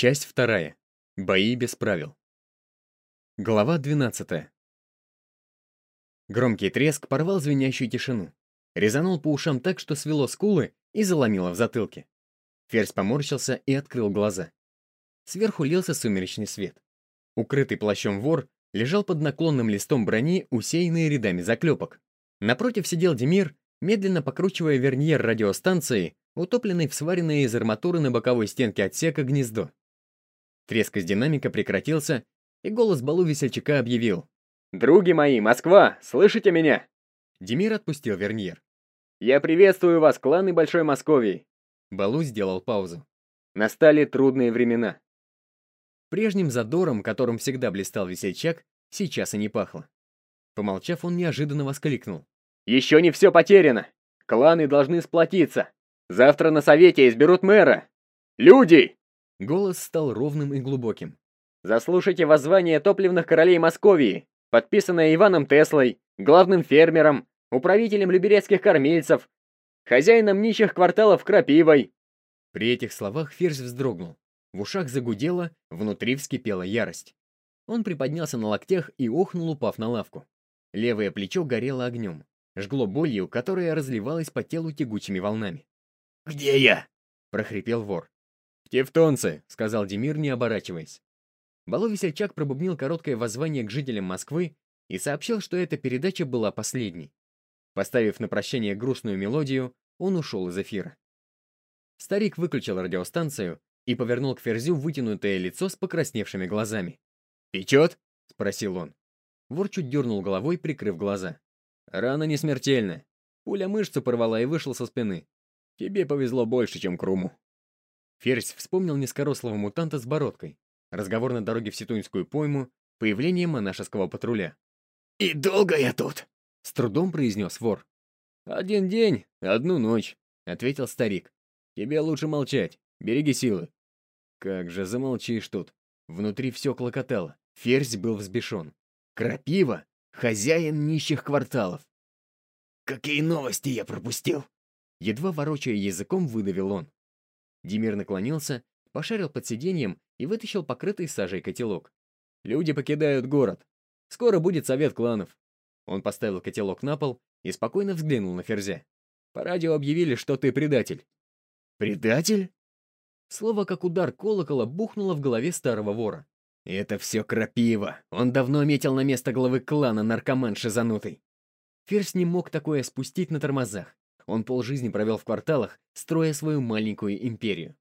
Часть вторая. Бои без правил. Глава 12. Громкий треск порвал звенящую тишину. Резанул по ушам так, что свело скулы и заломило в затылке. Ферзь поморщился и открыл глаза. Сверху лился сумеречный свет. Укрытый плащом вор лежал под наклонным листом брони, усеянный рядами заклепок. Напротив сидел Демир, медленно покручивая верньер радиостанции, утопленный в сваренное из арматуры на боковой стенке отсека гнездо. Треск из динамика прекратился, и голос Балу весельчака объявил. «Други мои, Москва, слышите меня?» Демир отпустил Верньер. «Я приветствую вас, кланы Большой Московии!» Балу сделал паузу. «Настали трудные времена». Прежним задором, которым всегда блистал весельчак, сейчас и не пахло. Помолчав, он неожиданно воскликнул. «Еще не все потеряно! Кланы должны сплотиться! Завтра на совете изберут мэра! Люди!» Голос стал ровным и глубоким. «Заслушайте воззвание топливных королей Московии, подписанное Иваном Теслой, главным фермером, управителем люберецких кормильцев, хозяином нищих кварталов Крапивой». При этих словах Ферзь вздрогнул. В ушах загудело, внутри вскипела ярость. Он приподнялся на локтях и охнул, упав на лавку. Левое плечо горело огнем, жгло болью, которая разливалась по телу тягучими волнами. «Где я?» — прохрипел вор. «Тевтонцы», — сказал Демир, не оборачиваясь. Балу Весельчак пробубнил короткое воззвание к жителям Москвы и сообщил, что эта передача была последней. Поставив на прощание грустную мелодию, он ушел из эфира. Старик выключил радиостанцию и повернул к Ферзю вытянутое лицо с покрасневшими глазами. «Печет?» — спросил он. Вор чуть дернул головой, прикрыв глаза. «Рана не смертельная. Пуля мышцу порвала и вышла со спины. Тебе повезло больше, чем Круму». Ферзь вспомнил низкорослого мутанта с бородкой, разговор на дороге в Ситуньскую пойму, появление монашеского патруля. «И долго я тут?» — с трудом произнес вор. «Один день, одну ночь», — ответил старик. «Тебе лучше молчать, береги силы». Как же замолчишь тут. Внутри все клокотало. Ферзь был взбешен. Крапива — хозяин нищих кварталов. «Какие новости я пропустил?» Едва ворочая языком, выдавил он. Демир наклонился, пошарил под сиденьем и вытащил покрытый сажей котелок. «Люди покидают город. Скоро будет совет кланов». Он поставил котелок на пол и спокойно взглянул на Ферзя. «По радио объявили, что ты предатель». «Предатель?» Слово, как удар колокола, бухнуло в голове старого вора. «Это все крапива. Он давно метил на место главы клана наркоман шизанутый». Ферзь не мог такое спустить на тормозах. Он полжизни провел в кварталах, строя свою маленькую империю.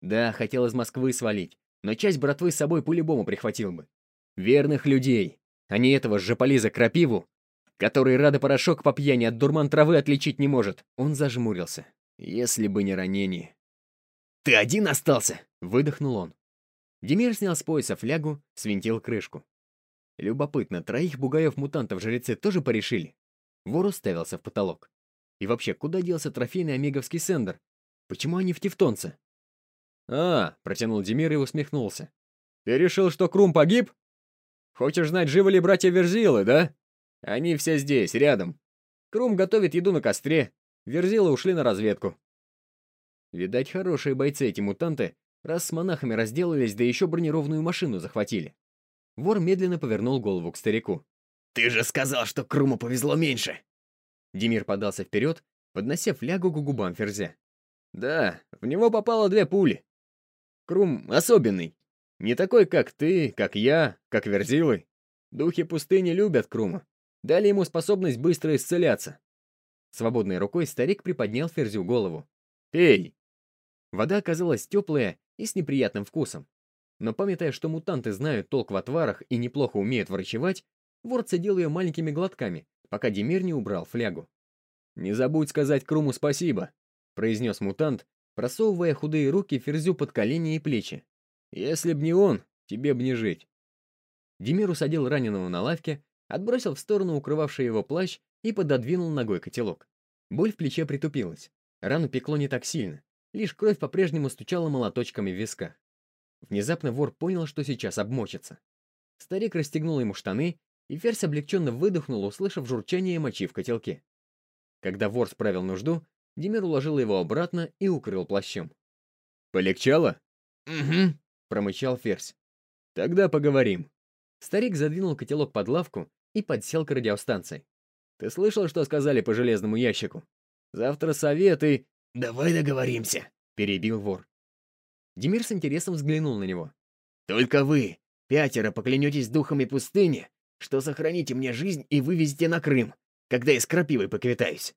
Да, хотел из Москвы свалить, но часть братвы с собой по-любому прихватил бы. Верных людей, а не этого жополиза Крапиву, который рада порошок по пьяни от дурман травы отличить не может. Он зажмурился. Если бы не ранение. «Ты один остался?» — выдохнул он. Демир снял с пояса флягу, свинтил крышку. Любопытно, троих бугаев-мутантов жрецы тоже порешили? Вор уставился в потолок. И вообще, куда делся трофейный омеговский сендер? Почему они в Тевтонце? «А», — протянул Демир и усмехнулся. «Ты решил, что Крум погиб? Хочешь знать, живы ли братья Верзилы, да? Они все здесь, рядом. Крум готовит еду на костре. Верзилы ушли на разведку. Видать, хорошие бойцы эти мутанты, раз с монахами разделались, да еще бронированную машину захватили. Вор медленно повернул голову к старику. «Ты же сказал, что Круму повезло меньше!» Демир подался вперед, поднося флягу к губам Ферзя. «Да, в него попало две пули. Крум особенный. Не такой, как ты, как я, как Верзилы. Духи пустыни любят Крума. Дали ему способность быстро исцеляться». Свободной рукой старик приподнял Ферзю голову. «Пей!» Вода оказалась теплая и с неприятным вкусом. Но памятая, что мутанты знают толк в отварах и неплохо умеют врачевать, вор цедил ее маленькими глотками, пока Демир не убрал флягу. «Не забудь сказать Круму спасибо», — произнес мутант, просовывая худые руки Ферзю под колени и плечи. «Если б не он, тебе б не жить». Демир усадил раненого на лавке, отбросил в сторону укрывавший его плащ и пододвинул ногой котелок. Боль в плече притупилась. Рану пекло не так сильно, лишь кровь по-прежнему стучала молоточками в висках. Внезапно вор понял, что сейчас обмочится. Старик расстегнул ему штаны и Ферзь облегченно выдохнул, услышав журчание мочи в котелке. Когда вор справил нужду, Демир уложил его обратно и укрыл плащом. «Полегчало?» «Угу», — промычал Ферзь. «Тогда поговорим». Старик задвинул котелок под лавку и подсел к радиостанции. «Ты слышал, что сказали по железному ящику? Завтра совет и...» «Давай договоримся», — перебил вор. Демир с интересом взглянул на него. «Только вы, пятеро, поклянетесь духами пустыни, что сохраните мне жизнь и вывезете на Крым, когда я с крапивой поквитаюсь».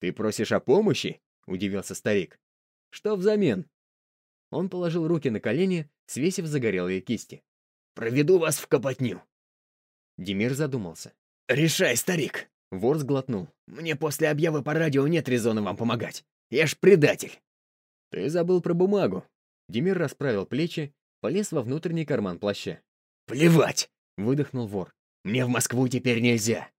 «Ты просишь о помощи?» — удивился старик. «Что взамен?» Он положил руки на колени, свесив загорелые кисти. «Проведу вас в копотню». Демир задумался. «Решай, старик!» Вор сглотнул. «Мне после объявы по радио нет резона вам помогать. Я ж предатель!» «Ты забыл про бумагу». Демир расправил плечи, полез во внутренний карман плаща. «Плевать!» — выдохнул вор. «Мне в Москву теперь нельзя.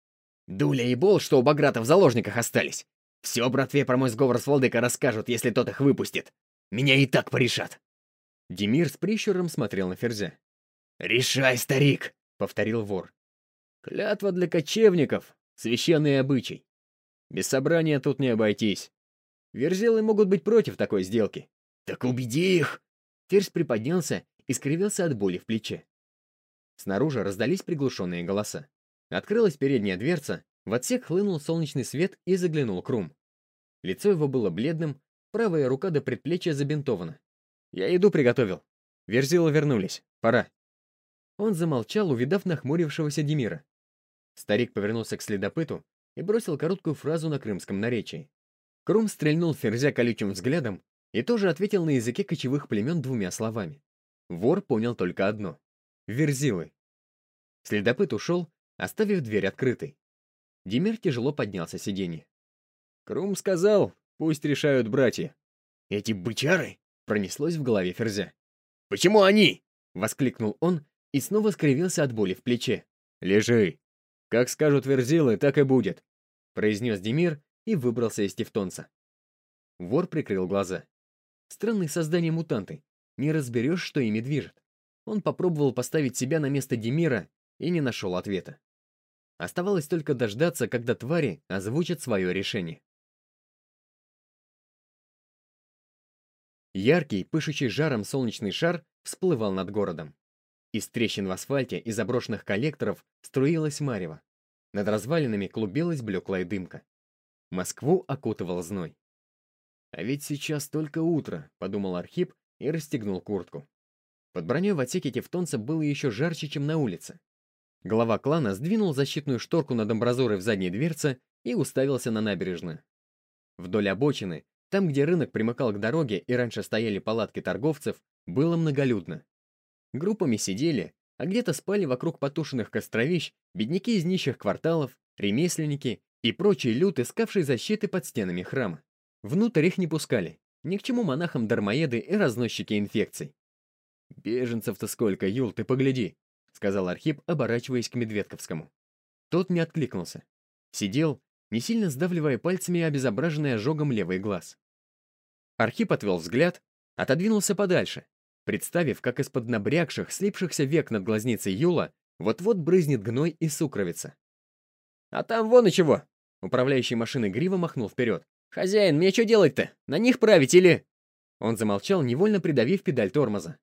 Дуля и Бол, что у Баграта в заложниках остались. Все братве про мой сговор с Владыка расскажут, если тот их выпустит. Меня и так порешат». Демир с прищуром смотрел на Ферзя. «Решай, старик!» — повторил вор. «Клятва для кочевников, священный обычай. Без собрания тут не обойтись. Верзилы могут быть против такой сделки». «Так убеди их!» Ферзь приподнялся и скривился от боли в плече. Снаружи раздались приглушенные голоса. Открылась передняя дверца, в отсек хлынул солнечный свет и заглянул Крум. Лицо его было бледным, правая рука до предплечья забинтована. «Я еду приготовил. Верзилы вернулись. Пора». Он замолчал, увидав нахмурившегося Демира. Старик повернулся к следопыту и бросил короткую фразу на крымском наречии. Крум стрельнул Ферзя колючим взглядом и тоже ответил на языке кочевых племен двумя словами. Вор понял только одно — верзилы. Следопыт ушел, оставив дверь открытой. Демир тяжело поднялся с сиденья. Крум сказал, пусть решают братья. «Эти бычары?» — пронеслось в голове Ферзя. «Почему они?» — воскликнул он и снова скривился от боли в плече. «Лежи. Как скажут верзилы, так и будет», — произнес Демир и выбрался из тевтонца. Вор прикрыл глаза. Странные создания мутанты. Не разберешь, что ими движет. Он попробовал поставить себя на место Демира и не нашел ответа. Оставалось только дождаться, когда твари озвучат свое решение. Яркий, пышущий жаром солнечный шар всплывал над городом. Из трещин в асфальте и заброшенных коллекторов струилась марево. Над развалинами клубилась блеклая дымка. Москву окутывал зной. «А ведь сейчас только утро», — подумал Архип и расстегнул куртку. Под броней в отсеке тевтонца было еще жарче, чем на улице. Глава клана сдвинул защитную шторку над амбразурой в задней дверце и уставился на набережную. Вдоль обочины, там, где рынок примыкал к дороге и раньше стояли палатки торговцев, было многолюдно. Группами сидели, а где-то спали вокруг потушенных костровищ бедняки из нищих кварталов, ремесленники и прочий люд, искавший защиты под стенами храма. Внутрь их не пускали, ни к чему монахам дармоеды и разносчики инфекций. «Беженцев-то сколько, Юл, ты погляди!» — сказал Архип, оборачиваясь к Медведковскому. Тот не откликнулся. Сидел, не сильно сдавливая пальцами обезображенный ожогом левый глаз. Архип отвел взгляд, отодвинулся подальше, представив, как из-под набрякших, слипшихся век над глазницей Юла вот-вот брызнет гной и сукровица. «А там вон и чего!» Управляющий машиной Грива махнул вперед. «Хозяин, мне что делать-то? На них править или...» Он замолчал, невольно придавив педаль тормоза.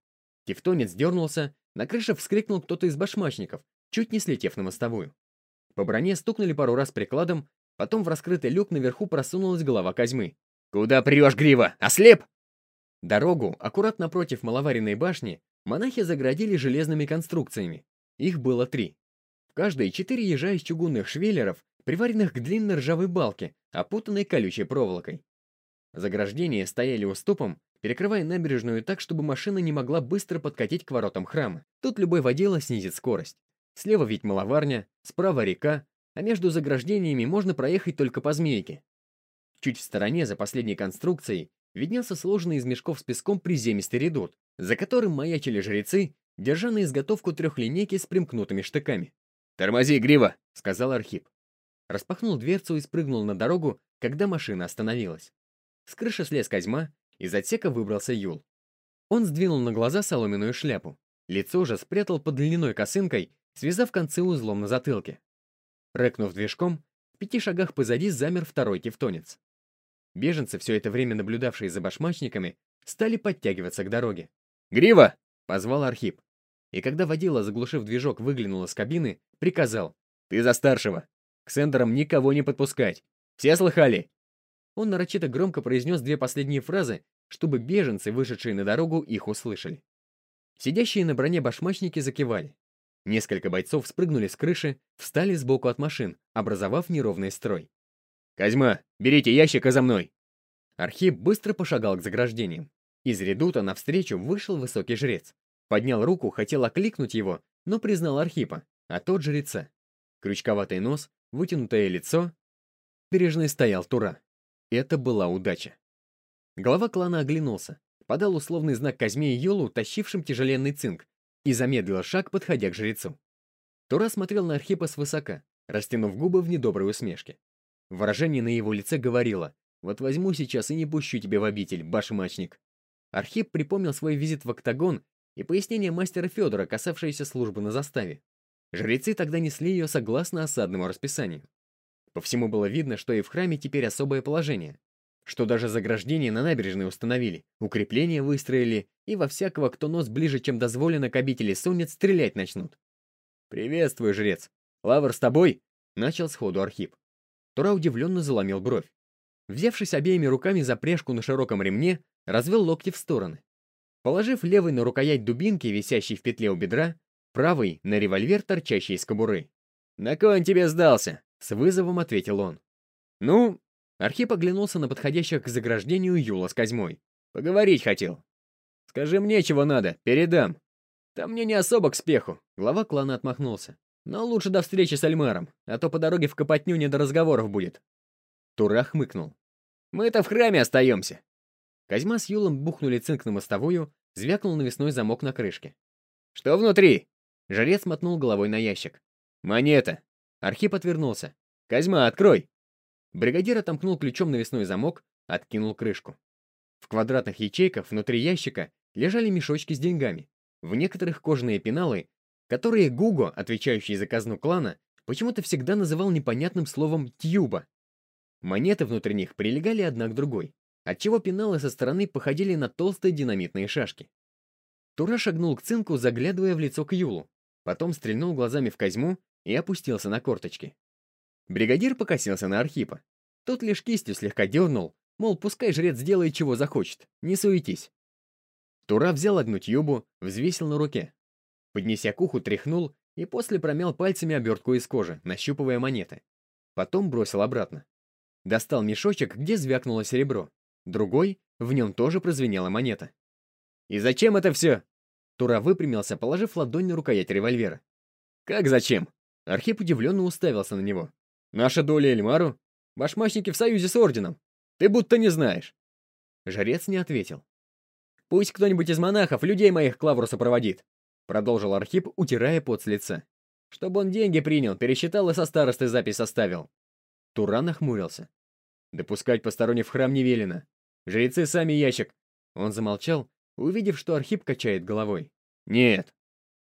Тевтонец дернулся, на крыше вскрикнул кто-то из башмачников, чуть не слетев на мостовую. По броне стукнули пару раз прикладом, потом в раскрытый люк наверху просунулась голова Козьмы. «Куда прешь, Грива? Ослеп?» Дорогу, аккуратно напротив маловаренной башни, монахи заградили железными конструкциями. Их было три. В каждой четыре ежа из чугунных швеллеров, приваренных к длинной ржавой балке, опутанной колючей проволокой. Заграждения стояли уступом, перекрывая набережную так, чтобы машина не могла быстро подкатить к воротам храма. Тут любой водила снизит скорость. Слева ведь маловарня, справа река, а между заграждениями можно проехать только по змейке. Чуть в стороне, за последней конструкцией, виднелся сложенный из мешков с песком приземистый редут, за которым маячили жрецы, держа на изготовку трехлинейки с примкнутыми штыками. «Тормози, Грива!» — сказал Архип. Распахнул дверцу и спрыгнул на дорогу, когда машина остановилась. С крыши слез Козьма, из отсека выбрался Юл. Он сдвинул на глаза соломенную шляпу. Лицо же спрятал под длинной косынкой, связав концы узлом на затылке. Рэкнув движком, в пяти шагах позади замер второй тевтонец. Беженцы, все это время наблюдавшие за башмачниками, стали подтягиваться к дороге. «Грива!» Позвал Архип. И когда водила, заглушив движок, выглянул из кабины, приказал. «Ты за старшего! К сендерам никого не подпускать! Все слыхали?» Он нарочито громко произнес две последние фразы, чтобы беженцы, вышедшие на дорогу, их услышали. Сидящие на броне башмачники закивали. Несколько бойцов спрыгнули с крыши, встали сбоку от машин, образовав неровный строй. «Козьма, берите ящик и за мной!» Архип быстро пошагал к заграждениям. Из редута навстречу вышел высокий жрец. Поднял руку, хотел окликнуть его, но признал Архипа, а тот жреца. Крючковатый нос, вытянутое лицо. Бережный стоял Тура. Это была удача. Глава клана оглянулся, подал условный знак Казьме и Юлу, тащившим тяжеленный цинк, и замедлил шаг, подходя к жрецу. Тура смотрел на Архипа свысока, растянув губы в недоброй усмешке. Выражение на его лице говорило «Вот возьму сейчас и не пущу тебе в обитель, башмачник». Архип припомнил свой визит в октагон и пояснение мастера Федора, касавшееся службы на заставе. Жрецы тогда несли ее согласно осадному расписанию. По всему было видно, что и в храме теперь особое положение, что даже заграждение на набережной установили, укрепления выстроили, и во всякого, кто нос ближе, чем дозволено к обители сунет, стрелять начнут. «Приветствую, жрец! Лавр с тобой?» — начал сходу Архип. Тура удивленно заломил бровь. Взявшись обеими руками за пряжку на широком ремне, развел локти в стороны. Положив левый на рукоять дубинки, висящей в петле у бедра, правый — на револьвер, торчащий из кобуры. «На кой он тебе сдался?» — с вызовом ответил он. «Ну...» — Архип оглянулся на подходящих к заграждению Юла с Козьмой. «Поговорить хотел. Скажи мне, чего надо, передам. Там мне не особо к спеху». Глава клана отмахнулся. «Но лучше до встречи с Альмаром, а то по дороге в Копотню не до разговоров будет». Тура хмыкнул. «Мы-то в храме остаемся. Козьма с Юлом бухнули цинк на мостовую, звякнул навесной замок на крышке. «Что внутри?» Жрец мотнул головой на ящик. «Монета!» Архип отвернулся. «Козьма, открой!» Бригадир отомкнул ключом навесной замок, откинул крышку. В квадратных ячейках внутри ящика лежали мешочки с деньгами. В некоторых кожаные пеналы, которые Гуго, отвечающий за казну клана, почему-то всегда называл непонятным словом «тьюба». Монеты внутри них прилегали одна к другой отчего пеналы со стороны походили на толстые динамитные шашки. Тура шагнул к цинку, заглядывая в лицо к Юлу, потом стрельнул глазами в Козьму и опустился на корточки. Бригадир покосился на Архипа. Тот лишь кистью слегка дернул, мол, пускай жрец делает, чего захочет, не суетись. Тура взял одну тюбу, взвесил на руке. Поднеся к уху, тряхнул и после промял пальцами обертку из кожи, нащупывая монеты. Потом бросил обратно. Достал мешочек, где звякнуло серебро. Другой, в нем тоже прозвенела монета. «И зачем это все?» Тура выпрямился, положив ладонь на рукоять револьвера. «Как зачем?» Архип удивленно уставился на него. «Наша доля Эльмару? Башмачники в союзе с Орденом. Ты будто не знаешь». Жрец не ответил. «Пусть кто-нибудь из монахов людей моих к Лавру сопроводит», продолжил Архип, утирая пот с лица. «Чтобы он деньги принял, пересчитал и со старостой запись составил». Тура нахмурился. «Допускать посторонних в храм не велено. Жрецы сами ящик!» Он замолчал, увидев, что Архип качает головой. «Нет!»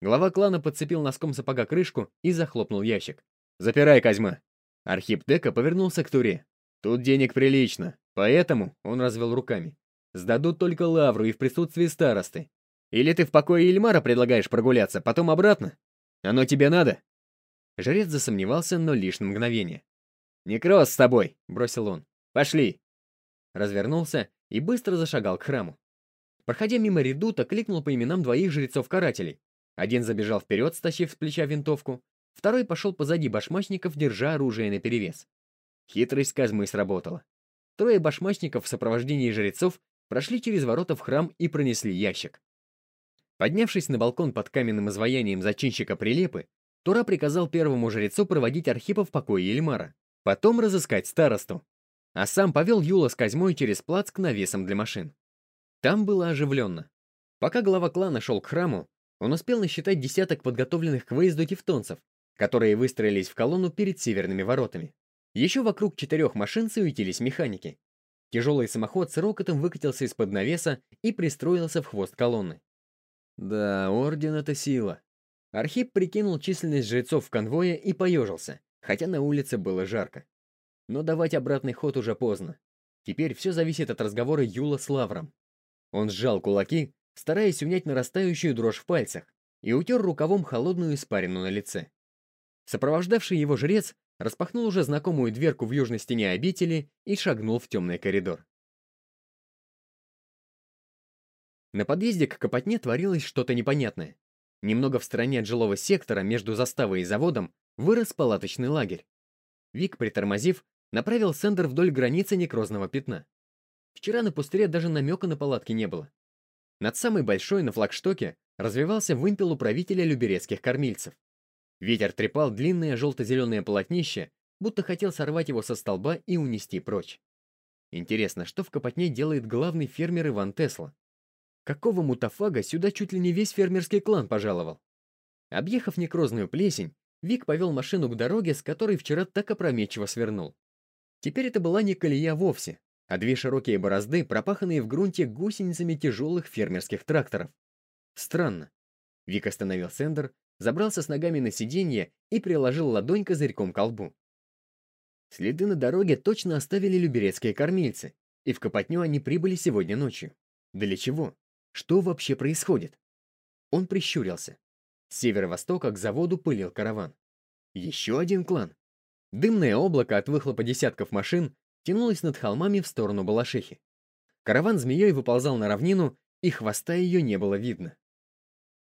Глава клана подцепил носком сапога крышку и захлопнул ящик. «Запирай, Козьма!» Архип Дека повернулся к Туре. «Тут денег прилично, поэтому...» — он развел руками. «Сдадут только лавру и в присутствии старосты. Или ты в покое Ильмара предлагаешь прогуляться, потом обратно? Оно тебе надо?» Жрец засомневался, но лишь на мгновение. «Некроз с тобой!» — бросил он. «Пошли!» развернулся и быстро зашагал к храму. Проходя мимо редута, кликнул по именам двоих жрецов-карателей. Один забежал вперед, стащив с плеча винтовку, второй пошел позади башмачников, держа оружие наперевес. Хитрость Казмы сработала. Трое башмачников в сопровождении жрецов прошли через ворота в храм и пронесли ящик. Поднявшись на балкон под каменным изваянием зачинщика Прилепы, Тура приказал первому жрецу проводить Архипа в покое Ельмара, потом разыскать старосту а сам повел Юла с Козьмой через плац к навесам для машин. Там было оживленно. Пока глава клана шел к храму, он успел насчитать десяток подготовленных к выезду тевтонцев, которые выстроились в колонну перед северными воротами. Еще вокруг четырех машин суетились механики. Тяжелый самоход с рокотом выкатился из-под навеса и пристроился в хвост колонны. Да, орден — это сила. Архип прикинул численность жрецов в конвое и поежился, хотя на улице было жарко. Но давать обратный ход уже поздно. Теперь все зависит от разговора Юла с Лавром. Он сжал кулаки, стараясь унять нарастающую дрожь в пальцах, и утер рукавом холодную испарину на лице. Сопровождавший его жрец распахнул уже знакомую дверку в южной стене обители и шагнул в темный коридор. На подъезде к Копотне творилось что-то непонятное. Немного в стороне от жилого сектора, между заставой и заводом, вырос палаточный лагерь. Вик, притормозив, направил Сендер вдоль границы некрозного пятна. Вчера на пустыре даже намека на палатки не было. Над самой большой на флагштоке развивался вымпел управителя люберецких кормильцев. Ветер трепал длинное желто-зеленое полотнище, будто хотел сорвать его со столба и унести прочь. Интересно, что в Копотне делает главный фермер Иван Тесла? Какого мутафага сюда чуть ли не весь фермерский клан пожаловал? Объехав некрозную плесень, Вик повел машину к дороге, с которой вчера так опрометчиво свернул. Теперь это была не колея вовсе, а две широкие борозды, пропаханные в грунте гусеницами тяжелых фермерских тракторов. Странно. Вик остановил Сендер, забрался с ногами на сиденье и приложил ладонь козырьком к колбу. Следы на дороге точно оставили люберецкие кормильцы, и в Копотню они прибыли сегодня ночью. Для чего? Что вообще происходит? Он прищурился. С северо-востока к заводу пылил караван. Еще один клан. Дымное облако от выхлопа десятков машин тянулось над холмами в сторону Балашихи. Караван змеей выползал на равнину, и хвоста ее не было видно.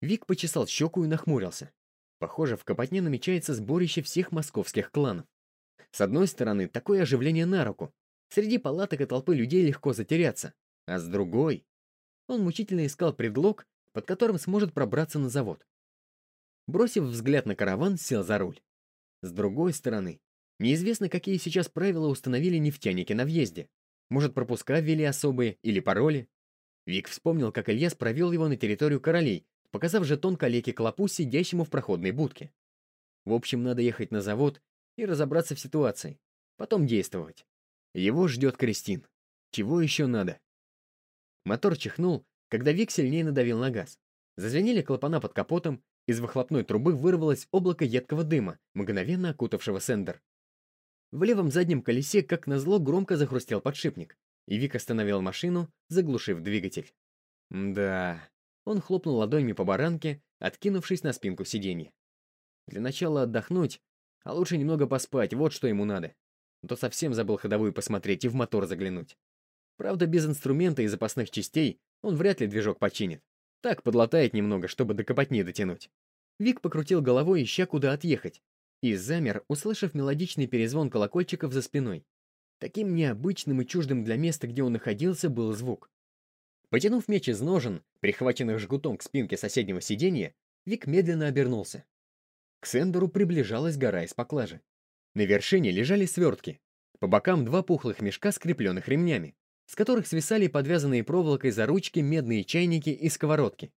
Вик почесал щеку и нахмурился. Похоже, в Копотне намечается сборище всех московских кланов. С одной стороны, такое оживление на руку. Среди палаток и толпы людей легко затеряться. А с другой... Он мучительно искал предлог, под которым сможет пробраться на завод. Бросив взгляд на караван, сел за руль. С другой стороны, неизвестно, какие сейчас правила установили нефтяники на въезде. Может, пропуска ввели особые или пароли. Вик вспомнил, как Ильяс провел его на территорию королей, показав жетон калеке Клопу, сидящему в проходной будке. В общем, надо ехать на завод и разобраться в ситуации. Потом действовать. Его ждет Кристин. Чего еще надо? Мотор чихнул, когда Вик сильнее надавил на газ. Зазвенели клапана под капотом, из выхлопной трубы вырвалось облако едкого дыма, мгновенно окутавшего Сендер. В левом заднем колесе, как назло, громко захрустел подшипник, и Вик остановил машину, заглушив двигатель. Да, он хлопнул ладонями по баранке, откинувшись на спинку сиденья. Для начала отдохнуть, а лучше немного поспать, вот что ему надо. А то совсем забыл ходовую посмотреть и в мотор заглянуть. Правда, без инструмента и запасных частей он вряд ли движок починит. Так подлатает немного, чтобы до копотни дотянуть. Вик покрутил головой, ища куда отъехать, и замер, услышав мелодичный перезвон колокольчиков за спиной. Таким необычным и чуждым для места, где он находился, был звук. Потянув меч из ножен, прихваченных жгутом к спинке соседнего сиденья, Вик медленно обернулся. К Сендеру приближалась гора из поклажи. На вершине лежали свертки. По бокам два пухлых мешка, скрепленных ремнями с которых свисали подвязанные проволокой за ручки медные чайники и сковородки.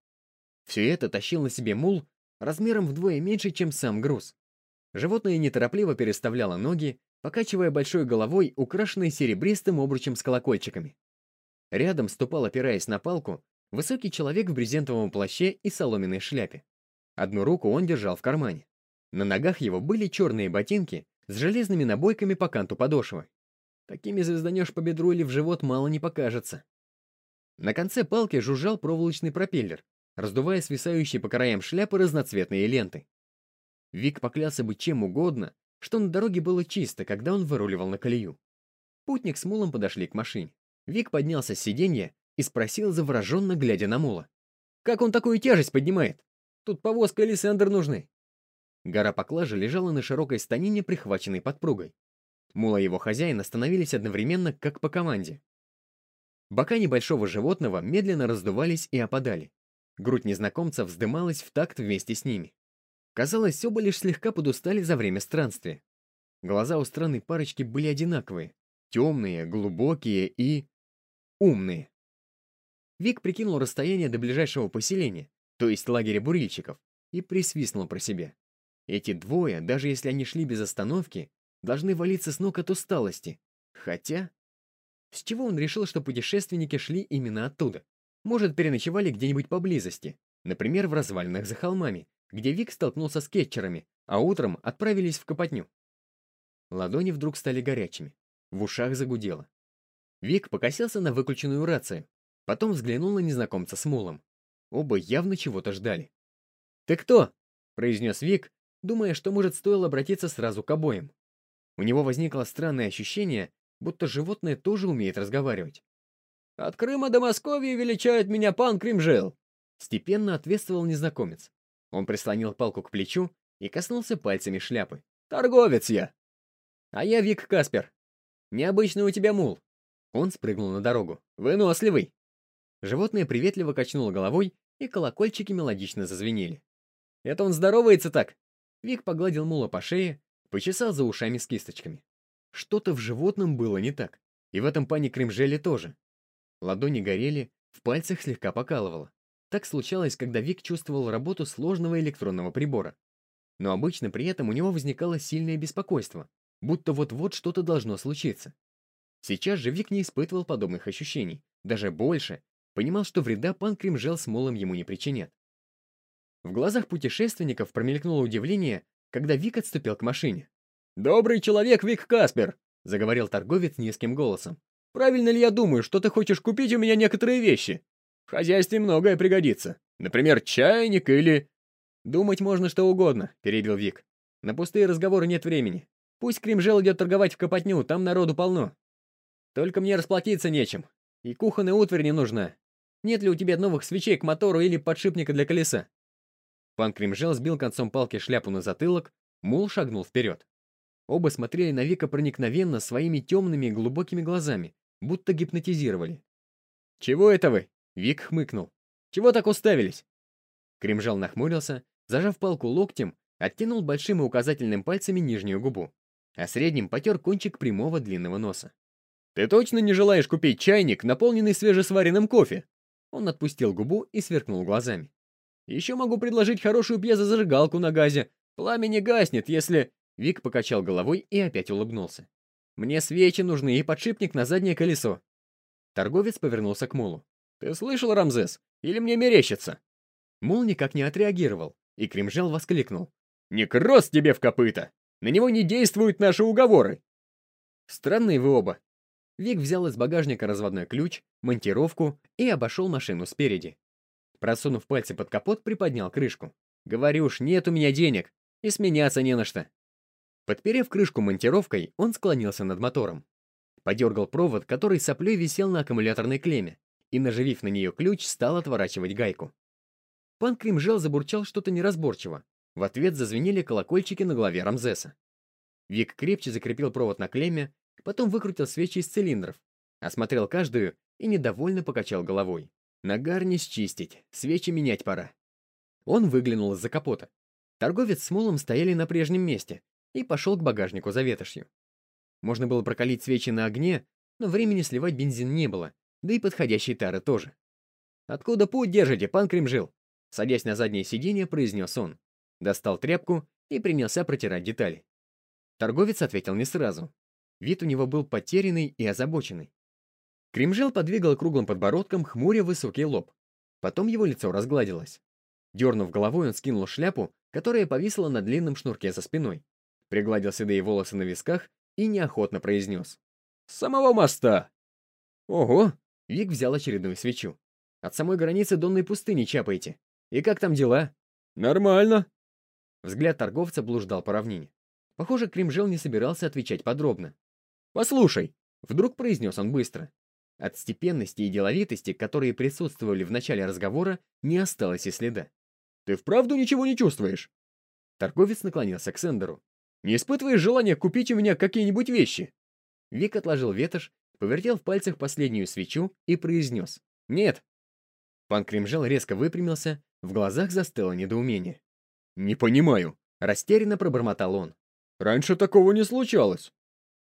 Все это тащил на себе мул размером вдвое меньше, чем сам груз. Животное неторопливо переставляло ноги, покачивая большой головой, украшенной серебристым обручем с колокольчиками. Рядом ступал, опираясь на палку, высокий человек в брезентовом плаще и соломенной шляпе. Одну руку он держал в кармане. На ногах его были черные ботинки с железными набойками по канту подошвы. Такими звезданешь по бедру или в живот мало не покажется. На конце палки жужжал проволочный пропеллер, раздувая свисающие по краям шляпы разноцветные ленты. Вик поклялся бы чем угодно, что на дороге было чисто, когда он выруливал на колею. Путник с мулом подошли к машине. Вик поднялся с сиденья и спросил, завороженно глядя на мула. «Как он такую тяжесть поднимает? Тут повозка или сендер нужны?» Гора поклажи лежала на широкой станине, прихваченной подпругой. Мула и его хозяин остановились одновременно, как по команде. Бока небольшого животного медленно раздувались и опадали. Грудь незнакомца вздымалась в такт вместе с ними. Казалось, оба лишь слегка подустали за время странствия. Глаза у странной парочки были одинаковые. Темные, глубокие и... умные. Вик прикинул расстояние до ближайшего поселения, то есть лагеря бурильщиков, и присвистнул про себя. Эти двое, даже если они шли без остановки, должны валиться с ног от усталости. Хотя... С чего он решил, что путешественники шли именно оттуда? Может, переночевали где-нибудь поблизости, например, в развалинах за холмами, где Вик столкнулся с кетчерами, а утром отправились в Копотню. Ладони вдруг стали горячими. В ушах загудело. Вик покосился на выключенную рацию, потом взглянул на незнакомца с мулом. Оба явно чего-то ждали. «Ты кто?» — произнес Вик, думая, что, может, стоило обратиться сразу к обоим. У него возникло странное ощущение, будто животное тоже умеет разговаривать. «От Крыма до Московии величает меня пан Кримжел», — степенно ответствовал незнакомец. Он прислонил палку к плечу и коснулся пальцами шляпы. «Торговец я!» «А я Вик Каспер. Необычный у тебя мул». Он спрыгнул на дорогу. «Выносливый!» Животное приветливо качнуло головой, и колокольчики мелодично зазвенели. «Это он здоровается так?» Вик погладил мула по шее, почесал за ушами с кисточками. Что-то в животном было не так, и в этом пане Кремжеле тоже. Ладони горели, в пальцах слегка покалывало. Так случалось, когда Вик чувствовал работу сложного электронного прибора. Но обычно при этом у него возникало сильное беспокойство, будто вот-вот что-то должно случиться. Сейчас же Вик не испытывал подобных ощущений, даже больше, понимал, что вреда пан Кремжел с Молом ему не причинят. В глазах путешественников промелькнуло удивление, когда Вик отступил к машине. «Добрый человек, Вик Каспер!» — заговорил торговец низким голосом. «Правильно ли я думаю, что ты хочешь купить у меня некоторые вещи? В хозяйстве многое пригодится. Например, чайник или...» «Думать можно что угодно», — перебил Вик. «На пустые разговоры нет времени. Пусть Кримжел идет торговать в Копотню, там народу полно. Только мне расплатиться нечем. И кухонная утварь не нужна. Нет ли у тебя новых свечей к мотору или подшипника для колеса?» Пан Кримжел сбил концом палки шляпу на затылок, Мул шагнул вперед. Оба смотрели на Вика проникновенно своими темными глубокими глазами, будто гипнотизировали. «Чего это вы?» — Вик хмыкнул. «Чего так уставились?» Кримжал нахмурился, зажав палку локтем, оттянул большим и указательным пальцами нижнюю губу, а средним потер кончик прямого длинного носа. «Ты точно не желаешь купить чайник, наполненный свежесваренным кофе?» Он отпустил губу и сверкнул глазами. «Еще могу предложить хорошую пьезозажигалку на газе. Пламя не гаснет, если...» Вик покачал головой и опять улыбнулся. «Мне свечи нужны и подшипник на заднее колесо». Торговец повернулся к Мулу. «Ты слышал, Рамзес? Или мне мерещится?» Мул никак не отреагировал, и Кремжал воскликнул. «Некроз тебе в копыта! На него не действуют наши уговоры!» «Странные вы оба!» Вик взял из багажника разводной ключ, монтировку и обошел машину спереди. Просунув пальцы под капот, приподнял крышку. «Говорю уж, нет у меня денег, и сменяться не на что». Подперев крышку монтировкой, он склонился над мотором. Подергал провод, который соплей висел на аккумуляторной клемме, и, наживив на нее ключ, стал отворачивать гайку. Пан Кримжел забурчал что-то неразборчиво. В ответ зазвенели колокольчики на голове Рамзеса. Вик крепче закрепил провод на клемме, Потом выкрутил свечи из цилиндров, осмотрел каждую и недовольно покачал головой. Нагар не счистить, свечи менять пора. Он выглянул из-за капота. Торговец с мулом стояли на прежнем месте и пошел к багажнику за ветошью. Можно было прокалить свечи на огне, но времени сливать бензин не было, да и подходящей тары тоже. «Откуда путь держите, пан Кремжил?» Садясь на заднее сиденье, произнес он. Достал тряпку и принялся протирать детали. Торговец ответил не сразу, Вид у него был потерянный и озабоченный. Кремжел подвигал круглым подбородком, хмуря высокий лоб. Потом его лицо разгладилось. Дернув головой, он скинул шляпу, которая повисла на длинном шнурке за спиной. Пригладил седые волосы на висках и неохотно произнес. «С самого моста!» «Ого!» — Вик взял очередную свечу. «От самой границы Донной пустыни чапаете. И как там дела?» «Нормально». Взгляд торговца блуждал по равнине. Похоже, Кремжел не собирался отвечать подробно. «Послушай», — вдруг произнес он быстро. От степенности и деловитости, которые присутствовали в начале разговора, не осталось и следа. «Ты вправду ничего не чувствуешь?» Торговец наклонился к Сендеру. «Не испытываешь желания купить у меня какие-нибудь вещи?» Вик отложил ветошь, повертел в пальцах последнюю свечу и произнес. «Нет». Пан Кремжел резко выпрямился, в глазах застыло недоумение. «Не понимаю», — растерянно пробормотал он. «Раньше такого не случалось».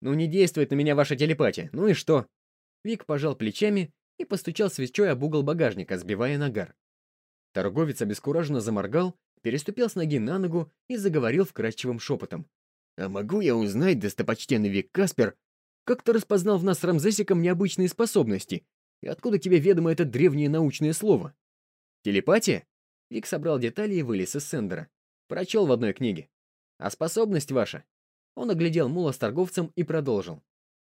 «Ну не действует на меня ваша телепатия, ну и что?» Вик пожал плечами и постучал свечой об угол багажника, сбивая нагар. Торговец обескураженно заморгал, переступил с ноги на ногу и заговорил вкрадчивым шепотом. «А могу я узнать, достопочтенный Вик Каспер, как ты распознал в нас с Рамзесиком необычные способности? И откуда тебе ведомо это древнее научное слово?» «Телепатия?» Вик собрал детали и вылез из сендера. Прочел в одной книге. «А способность ваша он оглядел мула с торговцем и продолжил.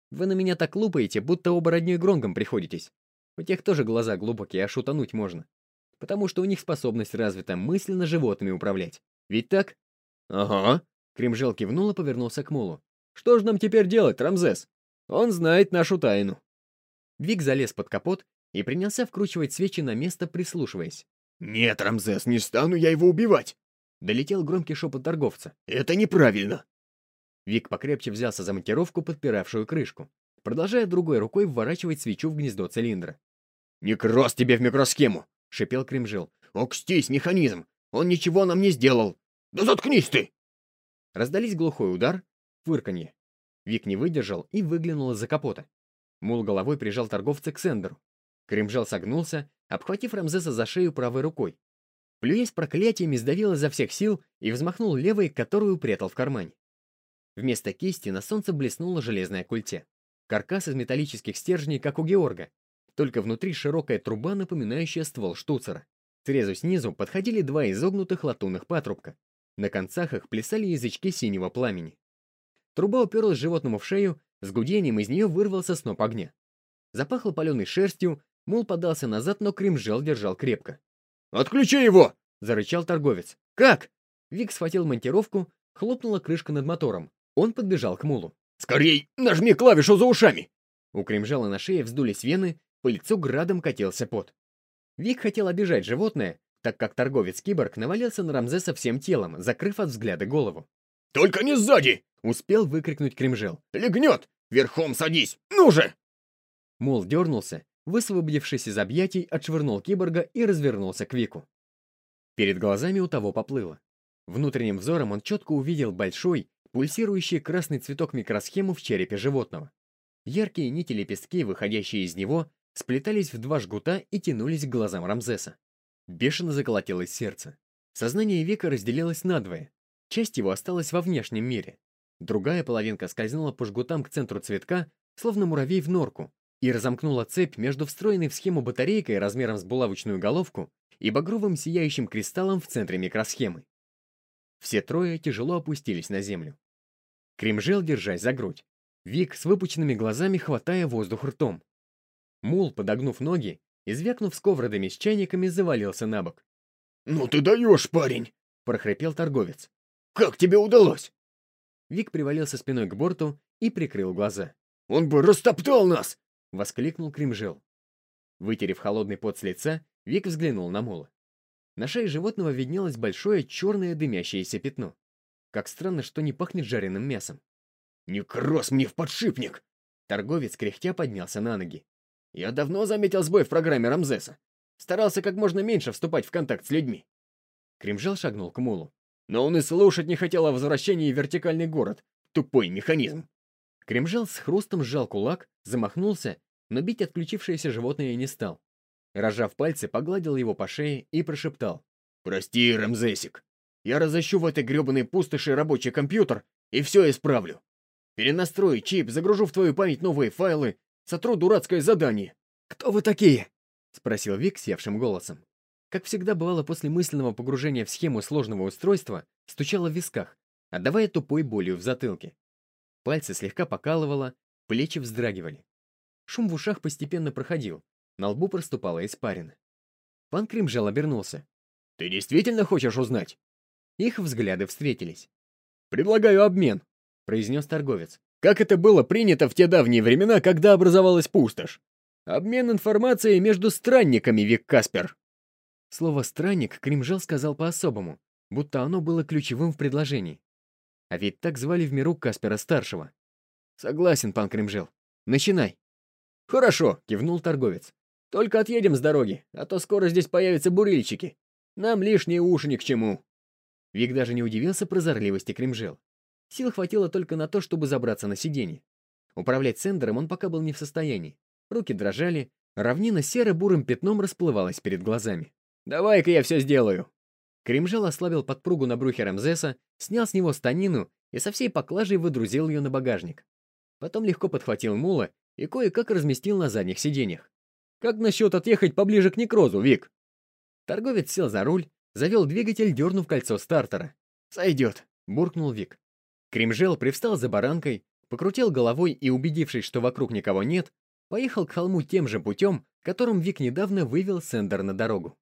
«Вы на меня так лупаете, будто оба роднёй гронгом приходитесь. У тех тоже глаза глубокие, а шутануть можно. потому что у них способность развита мысленно животными управлять. Ведь так? Ага. Кремжел кивнул и повернулся к Мулу. Что же нам теперь делать, Рамзес? Он знает нашу тайну. Вик залез под капот и принялся вкручивать свечи на место, прислушиваясь. «Нет, Рамзес, не стану я его убивать!» Долетел громкий шепот торговца. «Это неправильно!» Вик покрепче взялся за монтировку, подпиравшую крышку, продолжая другой рукой вворачивать свечу в гнездо цилиндра. «Некроз тебе в микросхему!» — шипел Кремжил. «Окстись, механизм! Он ничего нам не сделал! Да заткнись ты!» Раздались глухой удар, фырканье. Вик не выдержал и выглянул из-за капота. Мул головой прижал торговца к Сендеру. Кремжал согнулся, обхватив Рамзеса за шею правой рукой. Плюясь проклятиями, сдавил изо всех сил и взмахнул левой, которую прятал в кармане. Вместо кисти на солнце блеснуло железное культе. Каркас из металлических стержней, как у Георга, только внутри широкая труба, напоминающая ствол штуцера. Срезу снизу подходили два изогнутых латунных патрубка. На концах их плясали язычки синего пламени. Труба уперлась животному в шею, с гудением из нее вырвался сноп огня. Запахло паленой шерстью, мул подался назад, но Кримжел держал крепко. «Отключи его!» — зарычал торговец. «Как?» Вик схватил монтировку, хлопнула крышка над мотором. Он подбежал к мулу. «Скорей, нажми клавишу за ушами!» У Кримжала на шее вздулись вены, по лицу градом катился пот. Вик хотел обижать животное, так как торговец-киборг навалился на Рамзеса всем телом, закрыв от взгляда голову. «Только не сзади!» — успел выкрикнуть Кремжел. «Легнет! Верхом садись! Ну же!» Мул дернулся, высвободившись из объятий, отшвырнул киборга и развернулся к Вику. Перед глазами у того поплыло. Внутренним взором он четко увидел большой, пульсирующий красный цветок микросхему в черепе животного. Яркие нити-лепестки, выходящие из него, сплетались в два жгута и тянулись к глазам Рамзеса. Бешено заколотилось сердце. Сознание Вика разделилось надвое. Часть его осталась во внешнем мире. Другая половинка скользнула по жгутам к центру цветка, словно муравей в норку, и разомкнула цепь между встроенной в схему батарейкой размером с булавочную головку и багровым сияющим кристаллом в центре микросхемы. Все трое тяжело опустились на землю. Кремжел, держась за грудь. Вик с выпученными глазами, хватая воздух ртом. Мул, подогнув ноги и звякнув сковородами с чайниками, завалился на бок. «Ну ты даешь, парень!» — прохрипел торговец. «Как тебе удалось?» Вик привалился спиной к борту и прикрыл глаза. «Он бы растоптал нас!» — воскликнул Кримжел. Вытерев холодный пот с лица, Вик взглянул на Мула. На шее животного виднелось большое черное дымящееся пятно. Как странно, что не пахнет жареным мясом. «Не кросс мне в подшипник!» Торговец кряхтя поднялся на ноги. «Я давно заметил сбой в программе Рамзеса. Старался как можно меньше вступать в контакт с людьми». Кремжал шагнул к Мулу. «Но он и слушать не хотел о возвращении в вертикальный город. Тупой механизм». Кремжал с хрустом сжал кулак, замахнулся, но бить отключившееся животное не стал. Разжав пальцы, погладил его по шее и прошептал. «Прости, Рамзесик. Я разыщу в этой гребаной пустоши рабочий компьютер и все исправлю. Перенастрою чип, загружу в твою память новые файлы, сотру дурацкое задание». «Кто вы такие?» — спросил Вик севшим голосом. Как всегда бывало после мысленного погружения в схему сложного устройства, стучало в висках, отдавая тупой болью в затылке. Пальцы слегка покалывало, плечи вздрагивали. Шум в ушах постепенно проходил, на лбу проступала испарина. Пан Кримжал обернулся. «Ты действительно хочешь узнать?» Их взгляды встретились. «Предлагаю обмен», — произнес торговец. «Как это было принято в те давние времена, когда образовалась пустошь? Обмен информацией между странниками, Вик Каспер». Слово «странник» Кримжал сказал по-особому, будто оно было ключевым в предложении. А ведь так звали в миру Каспера-старшего. «Согласен, пан Кримжел. Начинай». «Хорошо», — кивнул торговец. «Только отъедем с дороги, а то скоро здесь появятся бурильщики. Нам лишние уши ни к чему». Вик даже не удивился прозорливости Кримжел. Сил хватило только на то, чтобы забраться на сиденье. Управлять сендером он пока был не в состоянии. Руки дрожали, равнина серо-бурым пятном расплывалась перед глазами. «Давай-ка я все сделаю!» Кримжал ослабил подпругу на брюхе Рамзеса, снял с него станину и со всей поклажей выдрузил ее на багажник. Потом легко подхватил мула и кое-как разместил на задних сиденьях. «Как насчет отъехать поближе к некрозу, Вик?» Торговец сел за руль, завел двигатель, дернув кольцо стартера. «Сойдет», — буркнул Вик. Кремжел привстал за баранкой, покрутил головой и, убедившись, что вокруг никого нет, поехал к холму тем же путем, которым Вик недавно вывел Сендер на дорогу.